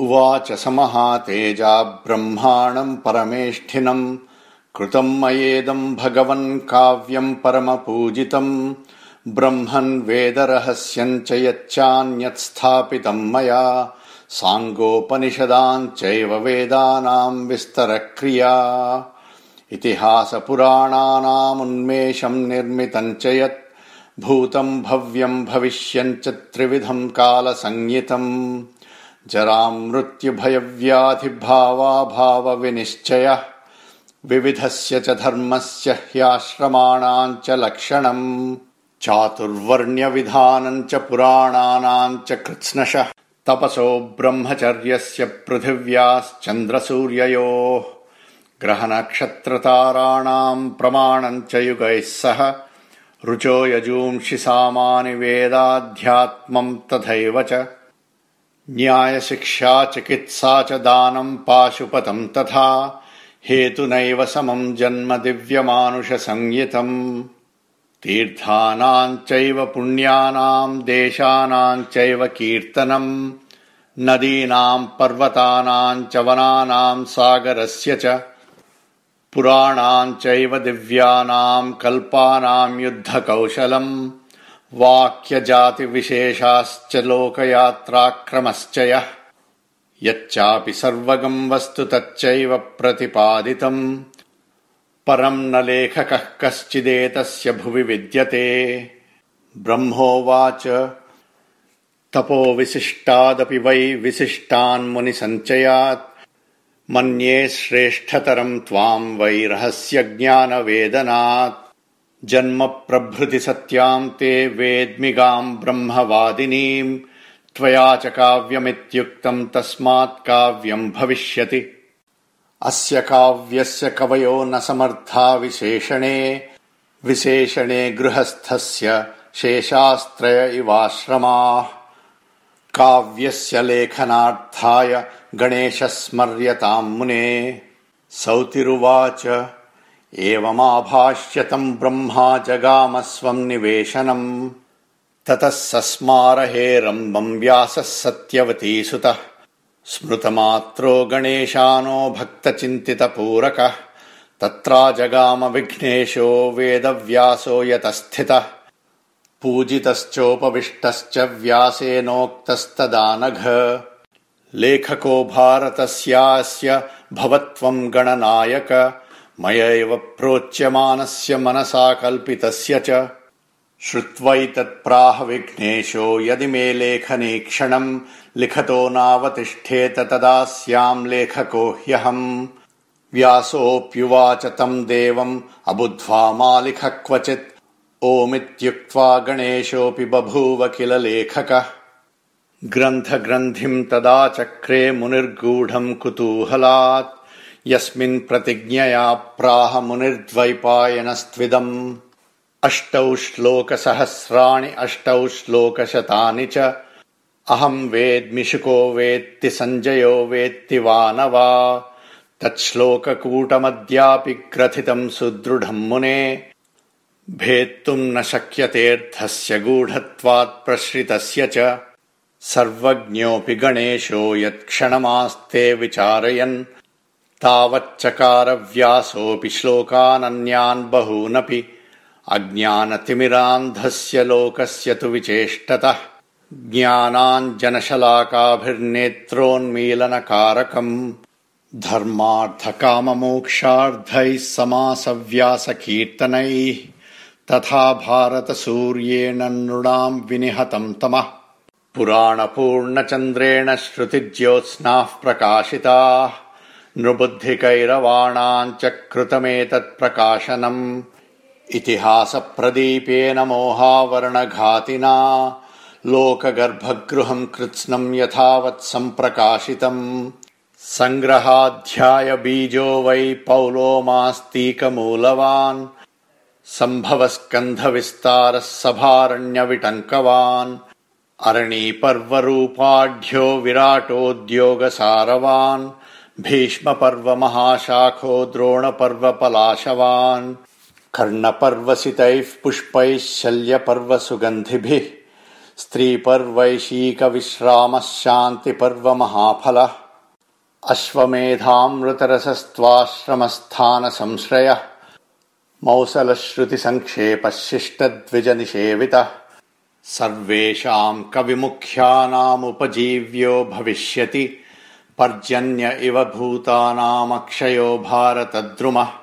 उवाच स महातेजा ब्रह्माणम् परमेष्ठिनम् कृतम् मयेदम् भगवन् काव्यम् परमपूजितम् ब्रह्मन् वेदरहस्यम् च यच्चान्यत् स्थापितम् मया साङ्गोपनिषदाम् चैव वेदानाम् विस्तरक्रिया। इतिहासपुराणानामुन्मेषम् निर्मितम् च यत् भूतम् भव्यम् भविष्यम् च त्रिविधम् कालसंज्ञितम् जरामृत्युभयव्याधिभावाभावविनिश्चयः विविधस्य च धर्मस्य ह्याश्रमाणाम् च लक्षणम् चातुर्वर्ण्यविधानम् च पुराणानाम् च कृत्स्नशः। तपसो ब्रह्मचर्यस्य पृथिव्याश्चन्द्रसूर्ययोः ग्रहनक्षत्रताराणाम् प्रमाणम् च युगैः सह रुचो यजूंषि सामानि वेदाध्यात्मम् तथैव च न्यायशिक्षा चिकित्सा च दानम् पाशुपतम् तथा हेतुनैव समम् जन्म दिव्यमानुषसंज्ञितम् तीर्थानाम् चैव पुण्यानाम् देशानाम् चैव कीर्तनम् नदीनाम् पर्वतानाम् च वनानाम् सागरस्य च पुराणाम् चैव दिव्यानाम् कल्पानाम् युद्धकौशलम् वाक्यजातिविशेषाश्च लोकयात्राक्रमश्च यः यच्चापि सर्वगम् वस्तु तच्चैव प्रतिपादितम् परम् न लेखकः कश्चिदेतस्य भुवि विद्यते। ब्रह्मोवाच तपो विशिष्टादपि वै विशिष्टान्मुनिसञ्चयात् मन्ये श्रेष्ठतरम् त्वाम् वै रहस्यज्ञानवेदनात् जन्म प्रभृति सत्याम् ते वेद्मिगाम् ब्रह्मवादिनीम् त्वया च काव्यमित्युक्तम् तस्मात् काव्यम् भविष्यति। अस्य काव्यस्य कवयो न समर्था विशेषणे विशेषणे गृहस्थस्य शेषास्त्रय इवाश्रमाः। काव्यस्य लेखनार्थाय गणेश स्मर्यताम् मुने। सौतिरुवाच एवमाभाष्यतम् ब्रह्मा जगामस्वम् निवेशनम्। ततः सस्मारहेरम्बम् व्यासः सत्यवतीसुतः। स्मृतमात्रो गणेशानो भक्तचिन्तितपूरकः। तत्रा जगाम वेदव्यासो यतस्थितः। पूजितश्चोपविष्टश्च व्यासेनोक्तस्तदानघ। लेखको भारतस्यास्य भवत्वम् गणनायक मयैव प्रोच्यमानस्य मनसा कल्पितस्य च। श्रुत्वैतत्प्राह विघ्नेशो यदि मे लेखनीक्षणम् लिखतो नावतिष्ठेत तदा स्याम् लेखको ह्यहम्। व्यासोऽप्युवाच तम् देवम् अबुद्ध्वा मा लिख क्वचित्। ओमित्युक्त्वा गणेशोऽपि बभूव किल लेखकः। ग्रन्थग्रन्थिम् तदा चक्रे मुनिर्गूढम् कुतूहलात् यस्मिन् प्रतिज्ञया प्राह मुनिर्द्वैपायनस्त्विदम् अष्टौ श्लोकसहस्राणि अष्टौ श्लोकशतानि च। अहम् वेद्मि शुको वेत्ति सञ्जयो वेत्ति वा न वा तच्छ्लोककूटमद्यापि ग्रथितम् सुदृढम् मुने। भेत्तुम् न शक्यतेऽर्थस्य गूढत्वात् प्रसृतस्य च। सर्वज्ञोऽपि गणेशो यत्क्षणमास्ते विचारयन् तावच्चकारव्यासोऽपि श्लोकानन्यान् बहूनपि अज्ञानतिमिरान्धस्य लोकस्य तु विचेष्टतः। ज्ञानाञ्जनशलाकाभिर्नेत्रोन्मीलनकारकम् धर्मार्थकाममोक्षार्धैः समासव्यासकीर्तनैः तथा भारतसूर्येण नृणाम् विनिहतम् तमः। पुराणपूर्णचन्द्रेण श्रुतिज्योत्स्नाः प्रकाशिताः नृबुद्धिकैरवाणाम् च कृतमेतत्प्रकाशनम् इतिहासप्रदीपेन मोहावर्णघातिना लोकगर्भगृहम् कृत्स्नम् यथावत् सम्प्रकाशितम् सङ्ग्रहाध्यायबीजो वै पौलोमास्तीकमूलवान् सम्भवस्कन्धविस्तारः सभारण्यविटङ्कवान् अरणीपर्वरूपाढ्यो विराटोद्योगसारवान् भीष्मपर्व महाशाखो द्रोणपर्व पलाशवान् कर्णपर्वसितैः पुष्पैः शल्यपर्व सुगन्धिभिः स्त्रीपर्वैशीकविश्रामः शान्तिपर्वमहाफलः अश्वमेधामृतरसस्त्वाश्रमस्थानसंश्रयः मौसलश्रुतिसङ्क्षेपः शिष्टद्विजनिषेवितः सर्वेषाम् कविमुख्यानामुपजीव्यो भविष्यति पर्जन्य इव भूतानामक्षयो भारतद्रुमः